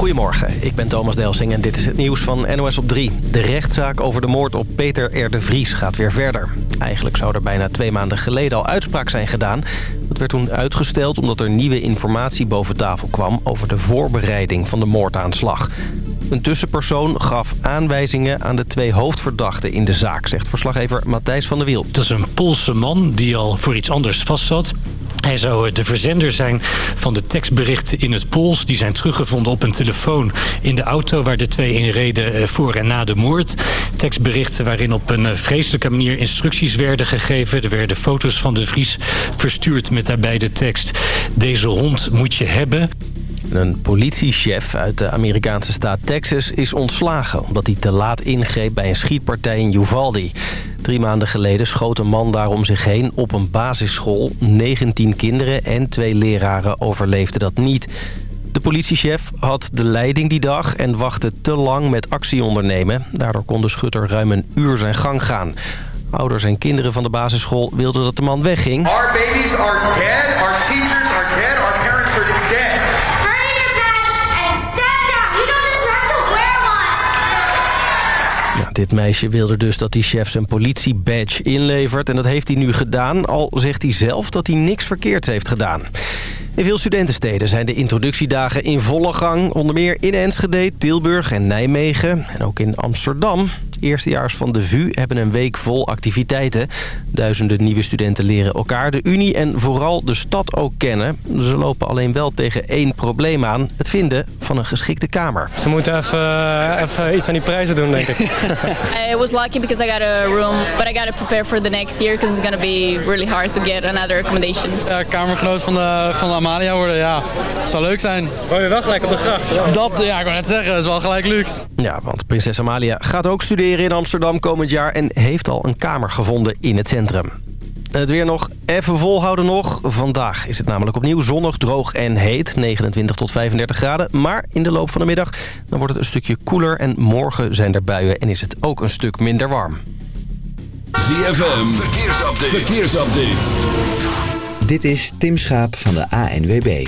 Goedemorgen, ik ben Thomas Delsing en dit is het nieuws van NOS op 3. De rechtszaak over de moord op Peter R. de Vries gaat weer verder. Eigenlijk zou er bijna twee maanden geleden al uitspraak zijn gedaan. Dat werd toen uitgesteld omdat er nieuwe informatie boven tafel kwam... over de voorbereiding van de moordaanslag. Een tussenpersoon gaf aanwijzingen aan de twee hoofdverdachten in de zaak... zegt verslaggever Matthijs van der Wiel. Dat is een Poolse man die al voor iets anders vastzat. Hij zou de verzender zijn van de tekstberichten in het Pools. Die zijn teruggevonden op een telefoon in de auto... waar de twee in reden eh, voor en na de moord. Tekstberichten waarin op een eh, vreselijke manier instructies werden gegeven. Er werden foto's van de Vries verstuurd met daarbij de tekst... Deze hond moet je hebben. Een politiechef uit de Amerikaanse staat Texas is ontslagen... omdat hij te laat ingreep bij een schietpartij in Uvalde. Drie maanden geleden schoot een man daar om zich heen op een basisschool. 19 kinderen en twee leraren overleefden dat niet. De politiechef had de leiding die dag en wachtte te lang met actie ondernemen. Daardoor kon de schutter ruim een uur zijn gang gaan. Ouders en kinderen van de basisschool wilden dat de man wegging. Our babies are dead, dit meisje wilde dus dat die chef zijn politiebadge inlevert. En dat heeft hij nu gedaan, al zegt hij zelf dat hij niks verkeerds heeft gedaan. In veel studentensteden zijn de introductiedagen in volle gang. Onder meer in Enschede, Tilburg en Nijmegen. En ook in Amsterdam. Eerstejaars van de VU hebben een week vol activiteiten. Duizenden nieuwe studenten leren elkaar, de Unie en vooral de stad ook kennen. Ze lopen alleen wel tegen één probleem aan. Het vinden van een geschikte kamer. Ze moeten even, eh, even iets aan die prijzen doen, denk ik. I was lucky because I got a room, but I got to prepare for the next year because it's going to be really hard to get another accommodations. Ja, kamergenoot van de, van de Amalia worden, ja. Zou leuk zijn. Woon je wel gelijk op de gracht? Dat, ja, ik wou net zeggen, dat is wel gelijk luxe. Ja, want prinses Amalia gaat ook studeren in Amsterdam komend jaar... en heeft al een kamer gevonden in het centrum. Het weer nog even volhouden nog. Vandaag is het namelijk opnieuw zonnig, droog en heet. 29 tot 35 graden. Maar in de loop van de middag dan wordt het een stukje koeler. En morgen zijn er buien en is het ook een stuk minder warm. ZFM, verkeersupdate. verkeersupdate. Dit is Tim Schaap van de ANWB.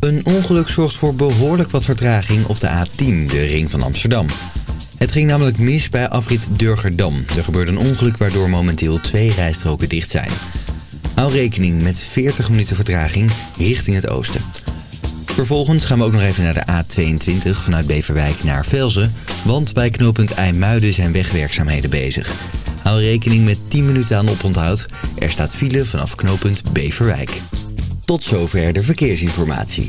Een ongeluk zorgt voor behoorlijk wat vertraging op de A10, de ring van Amsterdam. Het ging namelijk mis bij afrit Durgerdam. Er gebeurde een ongeluk waardoor momenteel twee rijstroken dicht zijn. Hou rekening met 40 minuten vertraging richting het oosten. Vervolgens gaan we ook nog even naar de A22 vanuit Beverwijk naar Velzen... want bij knooppunt IJmuiden zijn wegwerkzaamheden bezig. Hou rekening met 10 minuten aan oponthoud. Er staat file vanaf knooppunt Beverwijk. Tot zover de verkeersinformatie.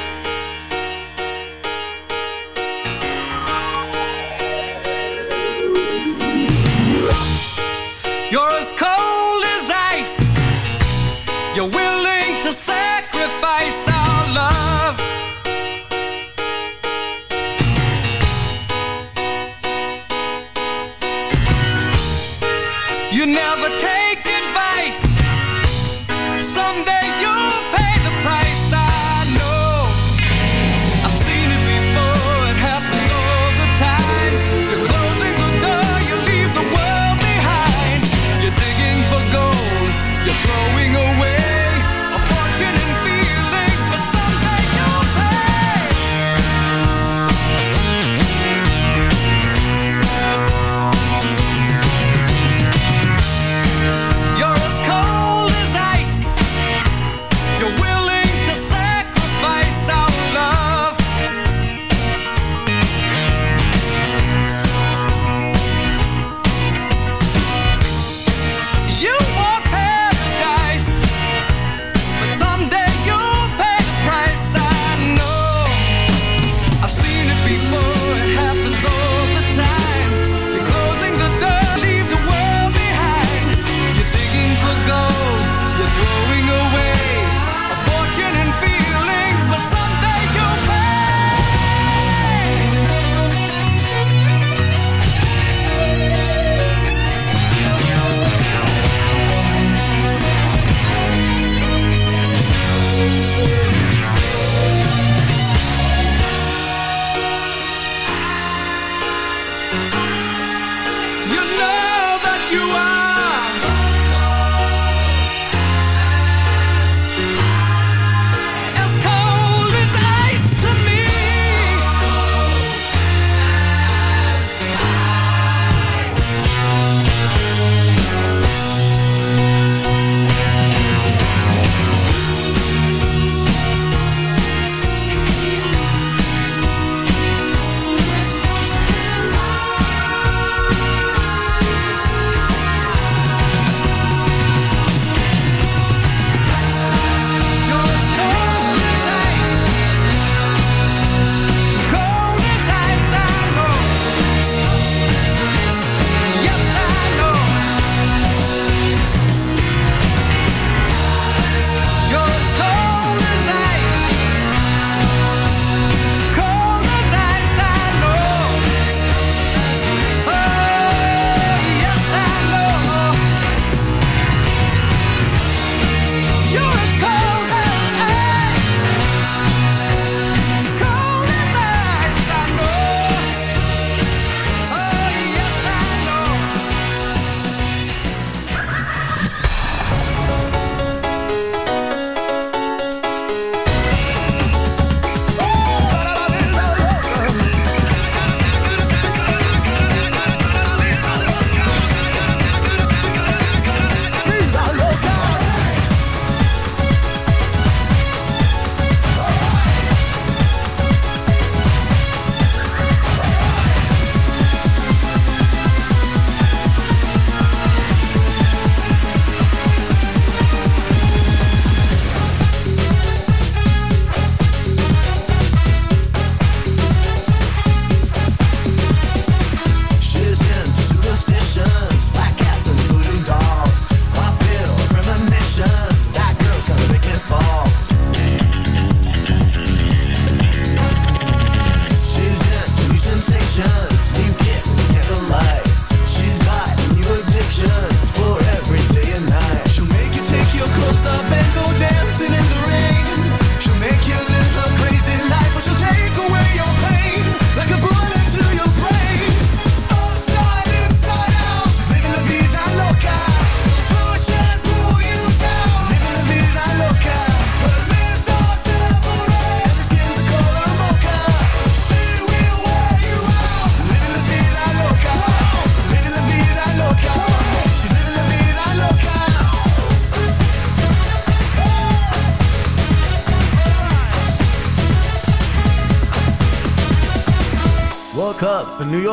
you are.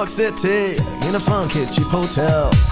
York City in a fun cheap hotel.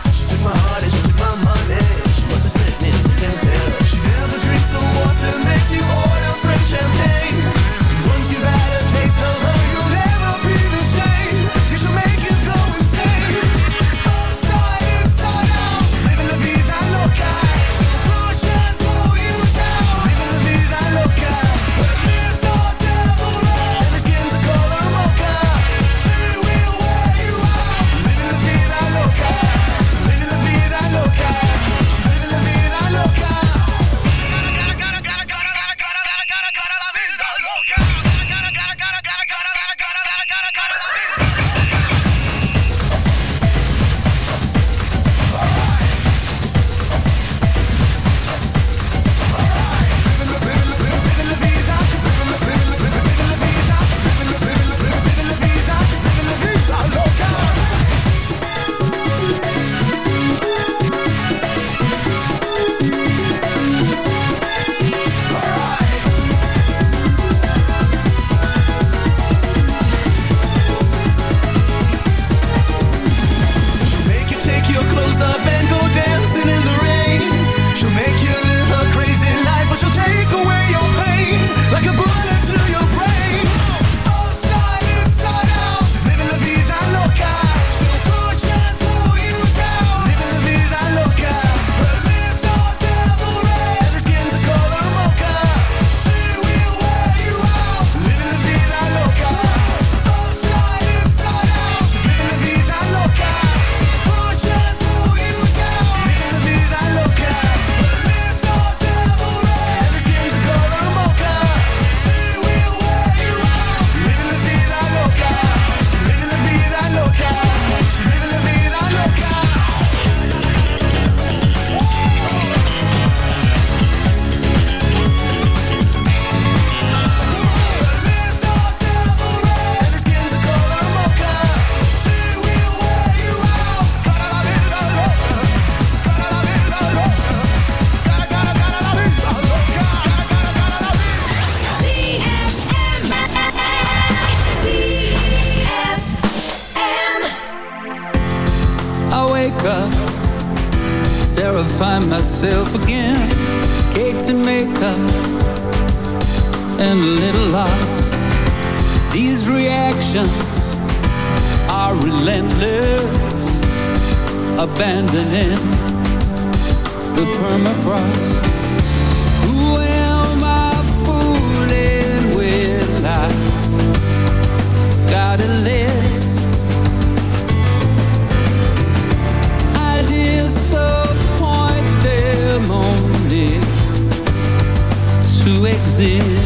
and a little lost. These reactions are relentless, abandoning the permafrost. Who am I fooling with? I got. I disappoint them only to exist.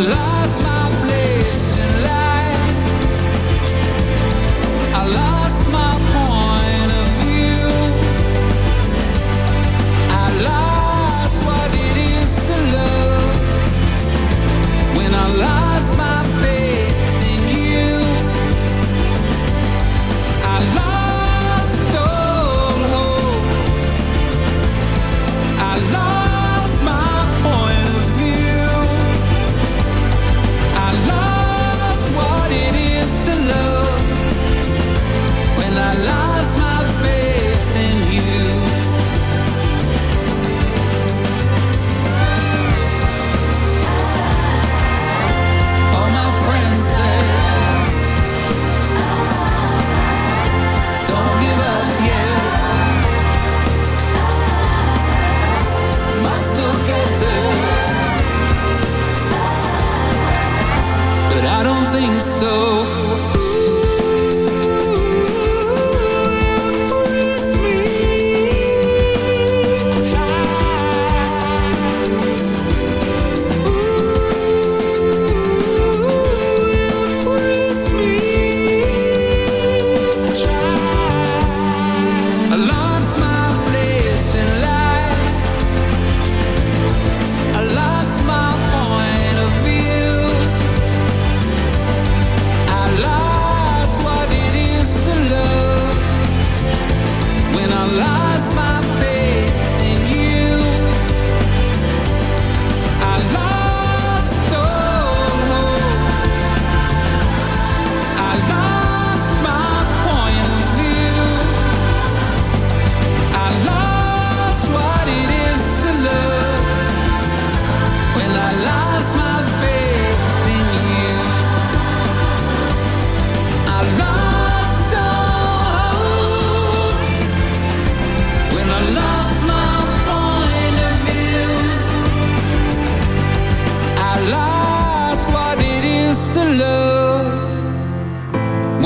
alive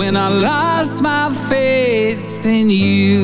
when I lost my faith in you.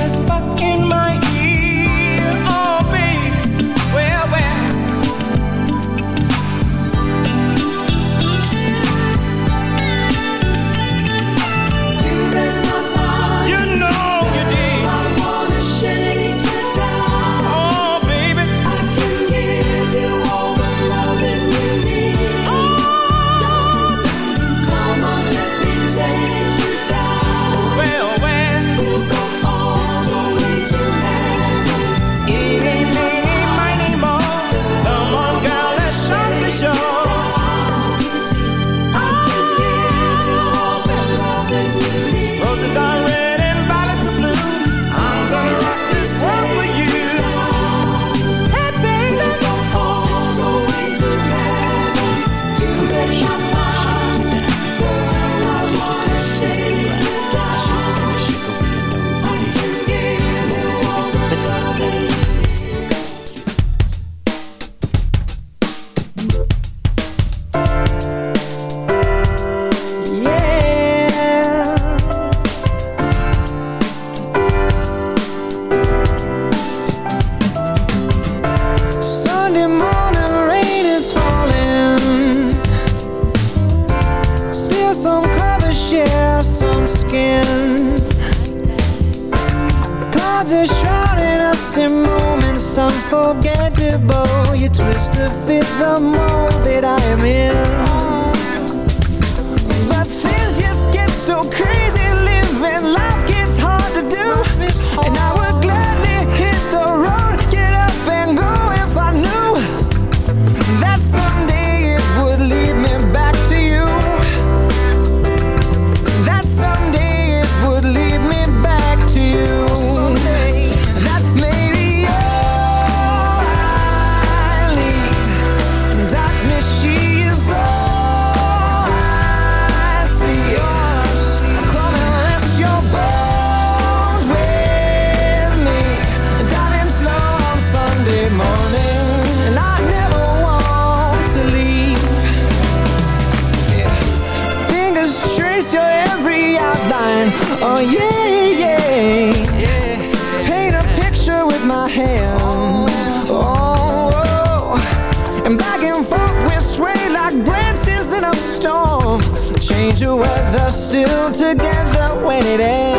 amor. minute.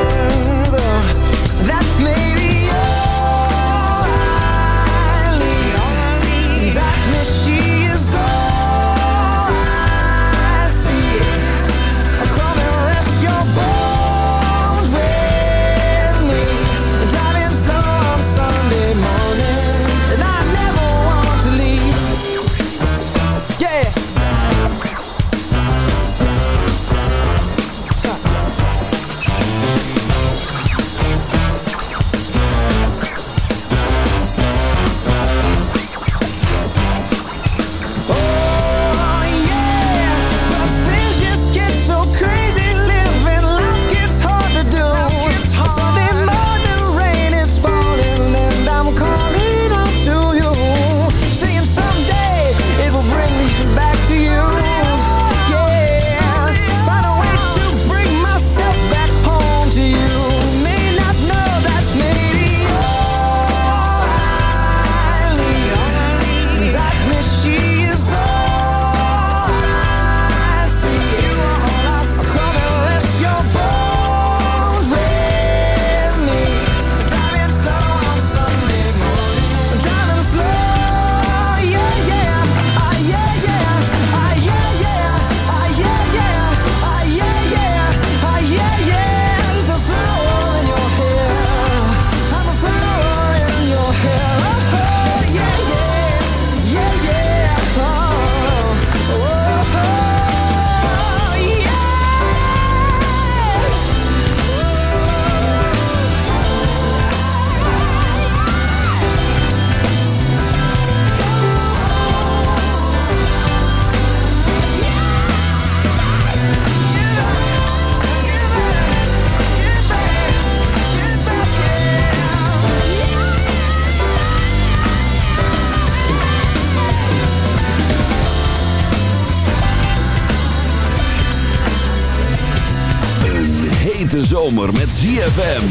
Hete zomer met ZFM.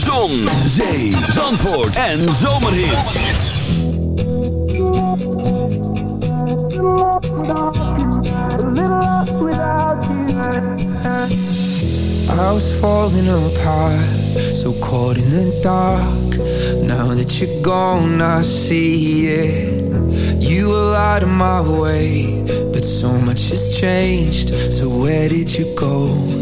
Zon, zee, zandvoort en zomerhits. I was falling apart, so caught in the dark. Now that you're gone, I see it. You were out of my way, but so much has changed. So where did you go?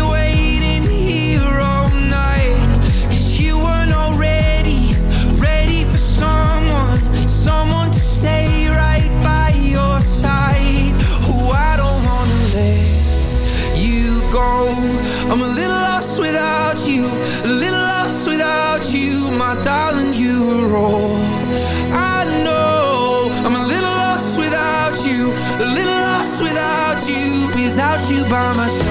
You're I know. I'm a little lost without you, a little lost without you, without you by my side.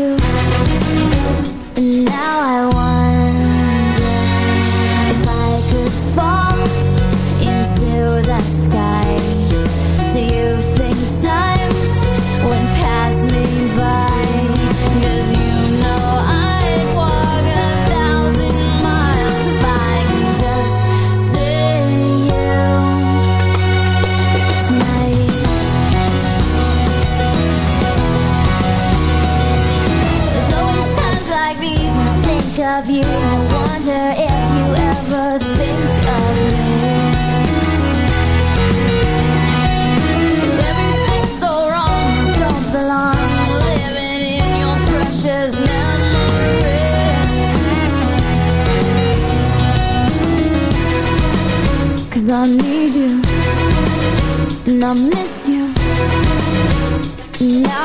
you, and now I want. I miss you. Now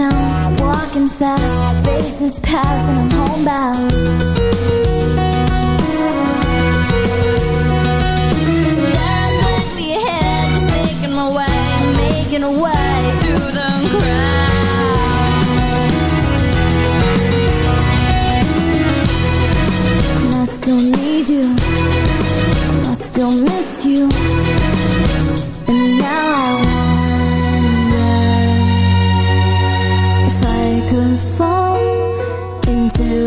downtown, walking fast, faces pass and I'm homebound. Standing me ahead, just making my way, making a way through the crowd. And I still need you, and I still miss you.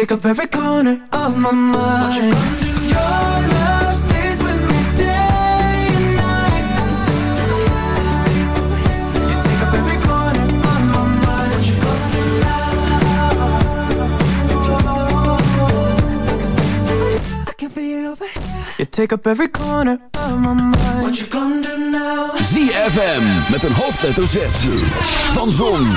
take up every corner of my mind. Your love stays with me day and night. You take up every corner of my mind. What you gonna do now? I can feel it You take up every corner of my mind. What you gonna do now? ZFM met een hoofdletter Z. Van Zon,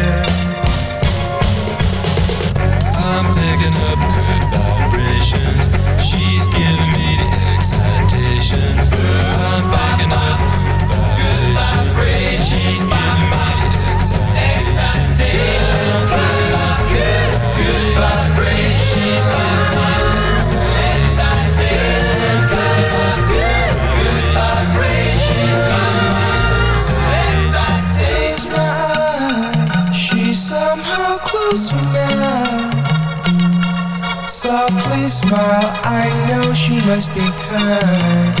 must be kind.